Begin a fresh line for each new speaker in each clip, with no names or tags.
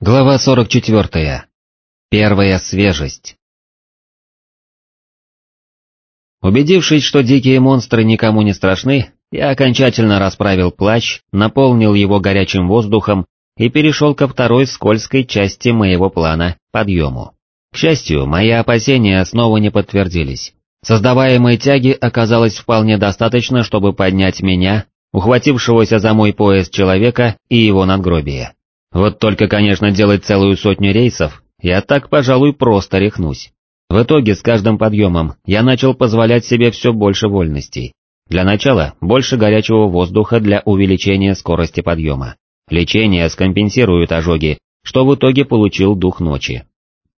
Глава 44. Первая свежесть. Убедившись, что дикие монстры никому не страшны, я окончательно расправил плащ, наполнил его горячим воздухом и перешел ко второй скользкой части моего плана — подъему. К счастью, мои опасения снова не подтвердились. Создаваемой тяги оказалось вполне достаточно, чтобы поднять меня, ухватившегося за мой пояс человека и его надгробие. Вот только, конечно, делать целую сотню рейсов, я так, пожалуй, просто рехнусь. В итоге с каждым подъемом я начал позволять себе все больше вольностей. Для начала больше горячего воздуха для увеличения скорости подъема. Лечение скомпенсирует ожоги, что в итоге получил дух ночи.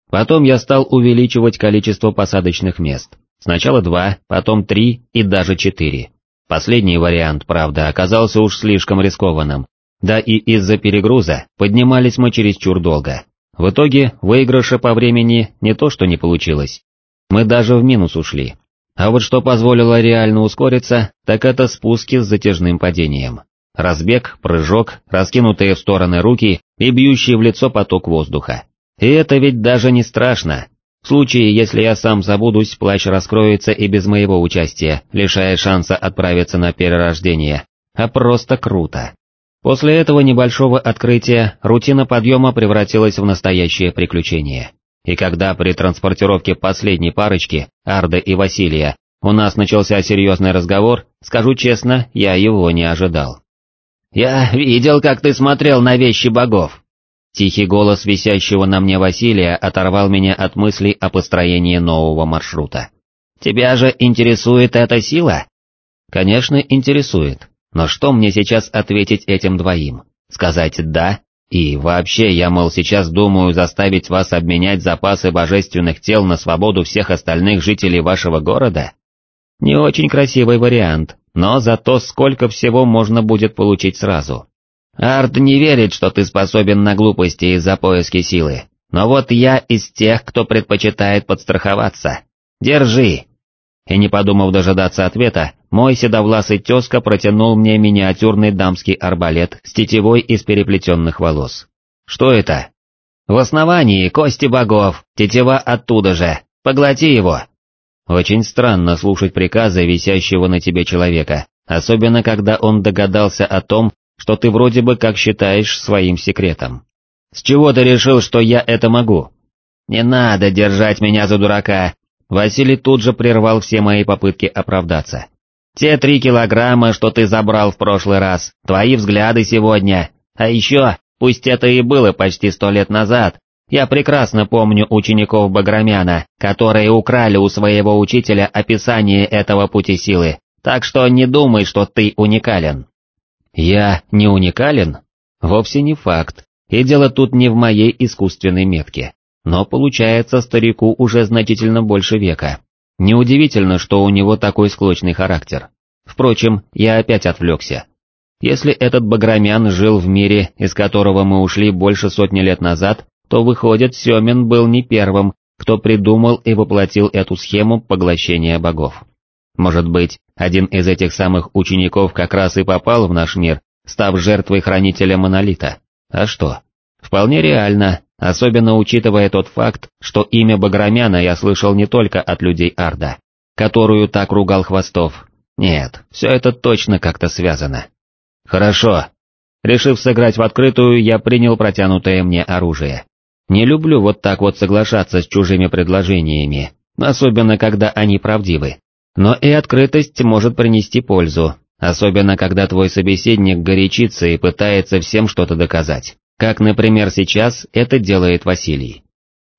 Потом я стал увеличивать количество посадочных мест. Сначала два, потом три и даже четыре. Последний вариант, правда, оказался уж слишком рискованным, да и из-за перегруза поднимались мы чересчур долго. В итоге выигрыша по времени не то что не получилось. Мы даже в минус ушли. А вот что позволило реально ускориться, так это спуски с затяжным падением. Разбег, прыжок, раскинутые в стороны руки и бьющий в лицо поток воздуха. И это ведь даже не страшно. В случае, если я сам забудусь, плащ раскроется и без моего участия, лишая шанса отправиться на перерождение. А просто круто. После этого небольшого открытия рутина подъема превратилась в настоящее приключение. И когда при транспортировке последней парочки, Арда и Василия, у нас начался серьезный разговор, скажу честно, я его не ожидал. «Я видел, как ты смотрел на вещи богов!» Тихий голос висящего на мне Василия оторвал меня от мыслей о построении нового маршрута. «Тебя же интересует эта сила?» «Конечно, интересует. Но что мне сейчас ответить этим двоим? Сказать «да»? И вообще, я, мол, сейчас думаю заставить вас обменять запасы божественных тел на свободу всех остальных жителей вашего города? Не очень красивый вариант, но зато сколько всего можно будет получить сразу. Арт не верит, что ты способен на глупости из-за поиски силы, но вот я из тех, кто предпочитает подстраховаться. Держи, и не подумав дожидаться ответа, мой седовласый тезка протянул мне миниатюрный дамский арбалет с тетивой из переплетенных волос. Что это? В основании кости богов, тетива оттуда же, поглоти его. Очень странно слушать приказы висящего на тебе человека, особенно когда он догадался о том, что ты вроде бы как считаешь своим секретом. С чего ты решил, что я это могу? Не надо держать меня за дурака, Василий тут же прервал все мои попытки оправдаться. «Те три килограмма, что ты забрал в прошлый раз, твои взгляды сегодня, а еще, пусть это и было почти сто лет назад, я прекрасно помню учеников Баграмяна, которые украли у своего учителя описание этого пути силы, так что не думай, что ты уникален». «Я не уникален?» Вовсе не факт, и дело тут не в моей искусственной метке. Но получается старику уже значительно больше века. Неудивительно, что у него такой склочный характер. Впрочем, я опять отвлекся. Если этот Баграмян жил в мире, из которого мы ушли больше сотни лет назад, то выходит, Семин был не первым, кто придумал и воплотил эту схему поглощения богов. Может быть, один из этих самых учеников как раз и попал в наш мир, став жертвой хранителя монолита. А что? Вполне реально, особенно учитывая тот факт, что имя Баграмяна я слышал не только от людей Арда, которую так ругал Хвостов. Нет, все это точно как-то связано. Хорошо. Решив сыграть в открытую, я принял протянутое мне оружие. Не люблю вот так вот соглашаться с чужими предложениями, особенно когда они правдивы. Но и открытость может принести пользу, особенно когда твой собеседник горячится и пытается всем что-то доказать как, например, сейчас это делает Василий.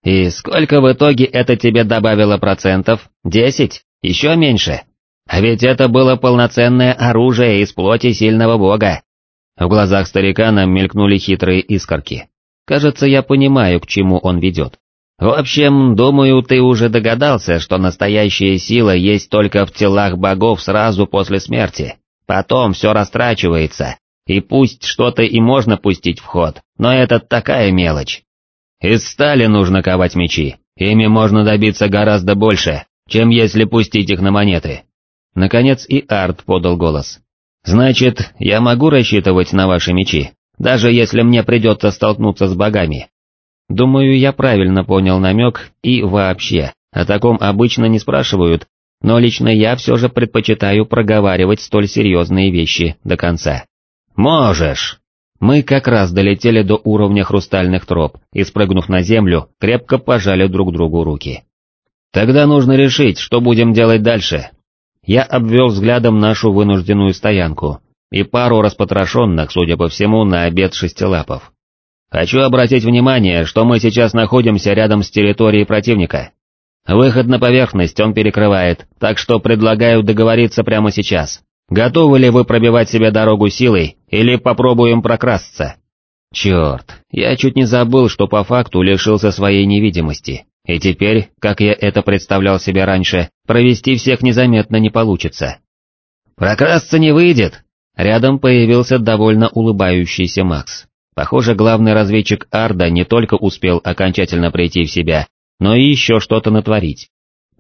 И сколько в итоге это тебе добавило процентов? Десять? Еще меньше? А ведь это было полноценное оружие из плоти сильного бога. В глазах старика нам мелькнули хитрые искорки. Кажется, я понимаю, к чему он ведет. В общем, думаю, ты уже догадался, что настоящая сила есть только в телах богов сразу после смерти. Потом все растрачивается, и пусть что-то и можно пустить в ход, но это такая мелочь. Из стали нужно ковать мечи, ими можно добиться гораздо больше, чем если пустить их на монеты. Наконец и Арт подал голос. «Значит, я могу рассчитывать на ваши мечи, даже если мне придется столкнуться с богами, Думаю, я правильно понял намек и вообще, о таком обычно не спрашивают, но лично я все же предпочитаю проговаривать столь серьезные вещи до конца. «Можешь!» Мы как раз долетели до уровня хрустальных троп и, спрыгнув на землю, крепко пожали друг другу руки. «Тогда нужно решить, что будем делать дальше». Я обвел взглядом нашу вынужденную стоянку и пару распотрошенных, судя по всему, на обед шестилапов. Хочу обратить внимание, что мы сейчас находимся рядом с территорией противника. Выход на поверхность он перекрывает, так что предлагаю договориться прямо сейчас. Готовы ли вы пробивать себе дорогу силой, или попробуем прокрасться? Черт, я чуть не забыл, что по факту лишился своей невидимости, и теперь, как я это представлял себе раньше, провести всех незаметно не получится. Прокрасться не выйдет! Рядом появился довольно улыбающийся Макс. Похоже, главный разведчик Арда не только успел окончательно прийти в себя, но и еще что-то натворить.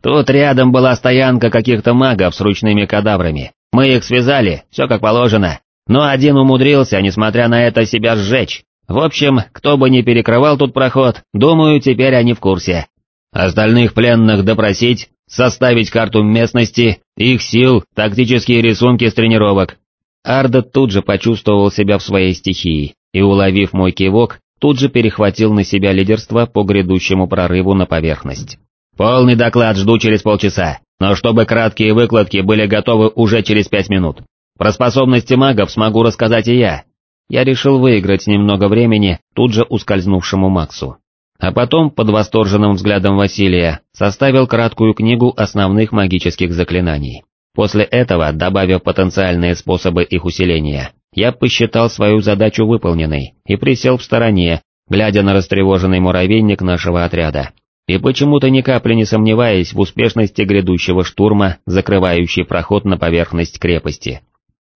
Тут рядом была стоянка каких-то магов с ручными кадаврами. Мы их связали, все как положено. Но один умудрился, несмотря на это, себя сжечь. В общем, кто бы ни перекрывал тут проход, думаю, теперь они в курсе. Остальных пленных допросить, составить карту местности, их сил, тактические рисунки с тренировок. Арда тут же почувствовал себя в своей стихии, и, уловив мой кивок, тут же перехватил на себя лидерство по грядущему прорыву на поверхность. «Полный доклад жду через полчаса, но чтобы краткие выкладки были готовы уже через пять минут. Про способности магов смогу рассказать и я». Я решил выиграть немного времени тут же ускользнувшему Максу. А потом, под восторженным взглядом Василия, составил краткую книгу основных магических заклинаний. После этого, добавив потенциальные способы их усиления, я посчитал свою задачу выполненной и присел в стороне, глядя на растревоженный муравейник нашего отряда. И почему-то ни капли не сомневаясь в успешности грядущего штурма, закрывающий проход на поверхность крепости.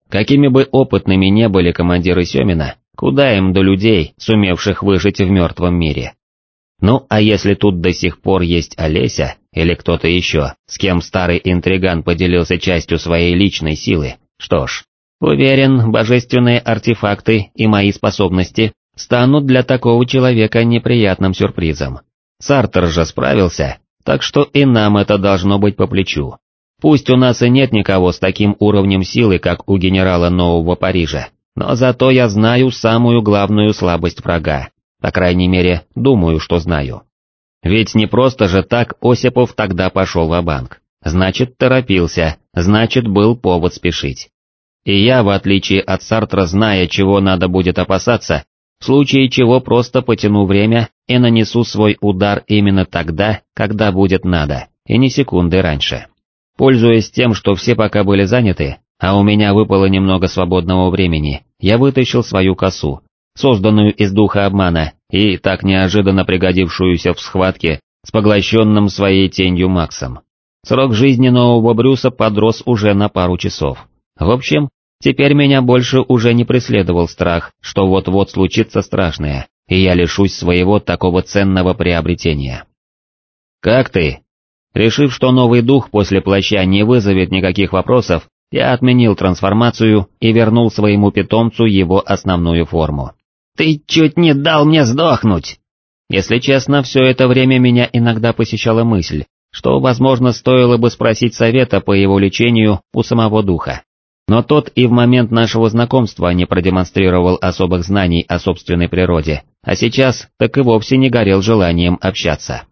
Какими бы опытными не были командиры Семина, куда им до людей, сумевших выжить в мертвом мире. Ну а если тут до сих пор есть Олеся, или кто-то еще, с кем старый интриган поделился частью своей личной силы, что ж, Уверен, божественные артефакты и мои способности станут для такого человека неприятным сюрпризом. Сартер же справился, так что и нам это должно быть по плечу. Пусть у нас и нет никого с таким уровнем силы, как у генерала Нового Парижа, но зато я знаю самую главную слабость врага, по крайней мере, думаю, что знаю. Ведь не просто же так Осипов тогда пошел в банк значит торопился, значит был повод спешить. И я, в отличие от Сартра, зная, чего надо будет опасаться, в случае чего просто потяну время и нанесу свой удар именно тогда, когда будет надо, и не секунды раньше. Пользуясь тем, что все пока были заняты, а у меня выпало немного свободного времени, я вытащил свою косу, созданную из духа обмана и так неожиданно пригодившуюся в схватке с поглощенным своей тенью Максом. Срок жизни нового Брюса подрос уже на пару часов. В общем, Теперь меня больше уже не преследовал страх, что вот-вот случится страшное, и я лишусь своего такого ценного приобретения. «Как ты?» Решив, что новый дух после плаща не вызовет никаких вопросов, я отменил трансформацию и вернул своему питомцу его основную форму. «Ты чуть не дал мне сдохнуть!» Если честно, все это время меня иногда посещала мысль, что, возможно, стоило бы спросить совета по его лечению у самого духа. Но тот и в момент нашего знакомства не продемонстрировал особых знаний о собственной природе, а сейчас так и вовсе не горел желанием общаться.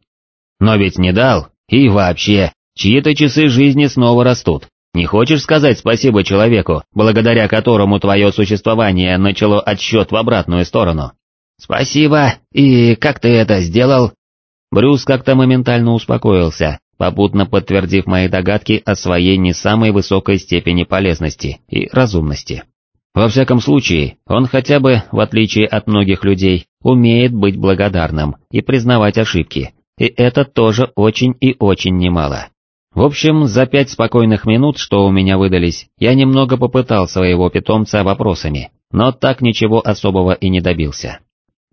Но ведь не дал, и вообще, чьи-то часы жизни снова растут. Не хочешь сказать спасибо человеку, благодаря которому твое существование начало отсчет в обратную сторону? Спасибо, и как ты это сделал? Брюс как-то моментально успокоился, попутно подтвердив мои догадки о своей не самой высокой степени полезности и разумности. Во всяком случае, он хотя бы, в отличие от многих людей, умеет быть благодарным и признавать ошибки, и это тоже очень и очень немало. В общем, за пять спокойных минут, что у меня выдались, я немного попытал своего питомца вопросами, но так ничего особого и не добился.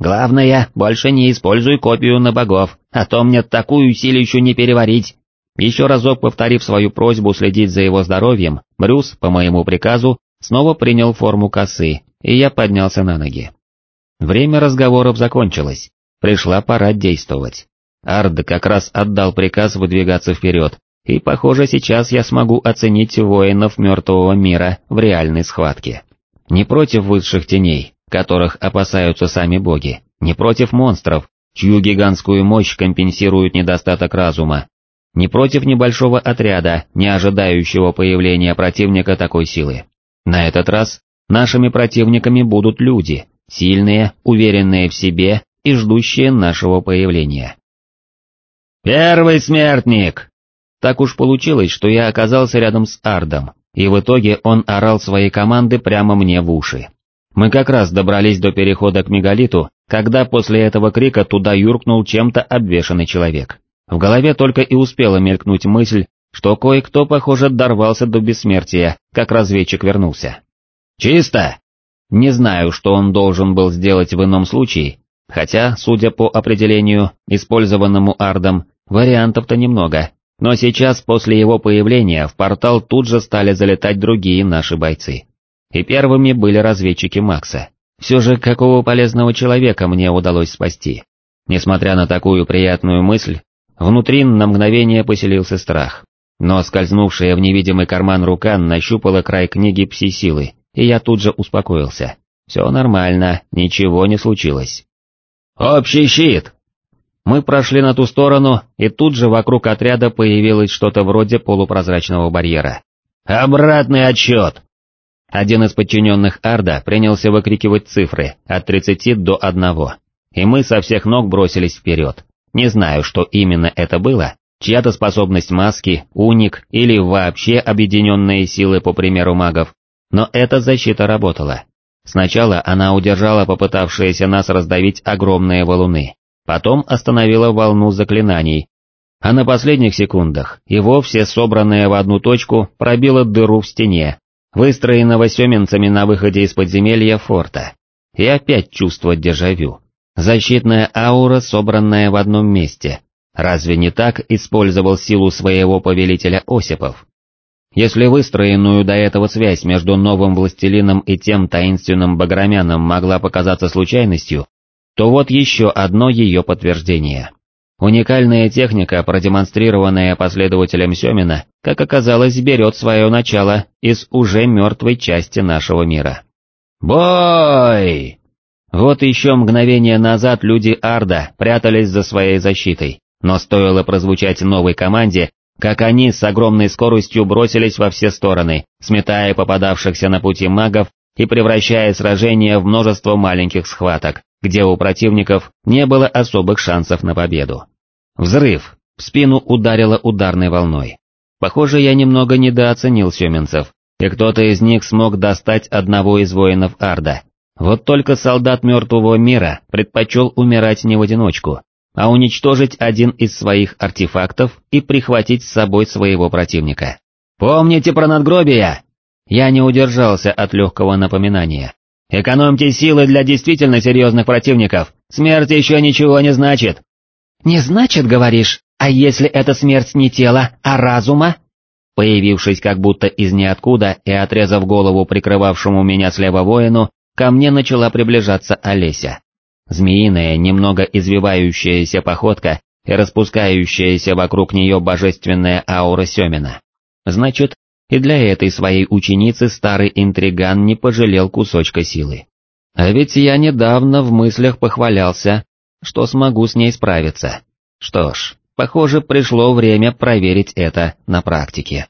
Главное, больше не используй копию на богов, а то мне такую силищу не переварить. Еще разок повторив свою просьбу следить за его здоровьем, Брюс, по моему приказу, снова принял форму косы, и я поднялся на ноги. Время разговоров закончилось, Пришла пора действовать. Ард как раз отдал приказ выдвигаться вперед, и похоже сейчас я смогу оценить воинов мертвого мира в реальной схватке. Не против высших теней, которых опасаются сами боги, не против монстров, чью гигантскую мощь компенсирует недостаток разума, не против небольшого отряда, не ожидающего появления противника такой силы. На этот раз нашими противниками будут люди, сильные, уверенные в себе и ждущие нашего появления. «Первый смертник!» Так уж получилось, что я оказался рядом с Ардом, и в итоге он орал свои команды прямо мне в уши. Мы как раз добрались до перехода к мегалиту, когда после этого крика туда юркнул чем-то обвешанный человек. В голове только и успела мелькнуть мысль, что кое-кто, похоже, дорвался до бессмертия, как разведчик вернулся. «Чисто!» Не знаю, что он должен был сделать в ином случае, хотя, судя по определению, использованному Ардом, вариантов-то немного, но сейчас после его появления в портал тут же стали залетать другие наши бойцы. И первыми были разведчики Макса. Все же какого полезного человека мне удалось спасти? Несмотря на такую приятную мысль, Внутри на мгновение поселился страх, но скользнувшая в невидимый карман рука нащупала край книги пси-силы, и я тут же успокоился. Все нормально, ничего не случилось. «Общий щит!» Мы прошли на ту сторону, и тут же вокруг отряда появилось что-то вроде полупрозрачного барьера. «Обратный отсчет!» Один из подчиненных Арда принялся выкрикивать цифры от 30 до 1, и мы со всех ног бросились вперед. Не знаю, что именно это было, чья-то способность маски, уник или вообще объединенные силы по примеру магов, но эта защита работала. Сначала она удержала попытавшиеся нас раздавить огромные валуны, потом остановила волну заклинаний, а на последних секундах и вовсе собранная в одну точку пробила дыру в стене, выстроенного семенцами на выходе из подземелья форта. И опять чувство дежавю. Защитная аура, собранная в одном месте. Разве не так использовал силу своего повелителя Осипов? Если выстроенную до этого связь между новым властелином и тем таинственным багромяном могла показаться случайностью, то вот еще одно ее подтверждение. Уникальная техника, продемонстрированная последователем Семина, как оказалось, берет свое начало из уже мертвой части нашего мира. «Бой!» Вот еще мгновение назад люди Арда прятались за своей защитой, но стоило прозвучать новой команде, как они с огромной скоростью бросились во все стороны, сметая попадавшихся на пути магов и превращая сражение в множество маленьких схваток, где у противников не было особых шансов на победу. Взрыв, в спину ударило ударной волной. Похоже, я немного недооценил семенцев, и кто-то из них смог достать одного из воинов Арда, вот только солдат мертвого мира предпочел умирать не в одиночку, а уничтожить один из своих артефактов и прихватить с собой своего противника. «Помните про надгробия?» Я не удержался от легкого напоминания. «Экономьте силы для действительно серьезных противников, смерть еще ничего не значит». «Не значит, говоришь, а если эта смерть не тела, а разума?» Появившись как будто из ниоткуда и отрезав голову прикрывавшему меня слева воину, ко мне начала приближаться Олеся. Змеиная, немного извивающаяся походка и распускающаяся вокруг нее божественная аура Семина. Значит, и для этой своей ученицы старый интриган не пожалел кусочка силы. А ведь я недавно в мыслях похвалялся, что смогу с ней справиться. Что ж, похоже, пришло время проверить это на практике.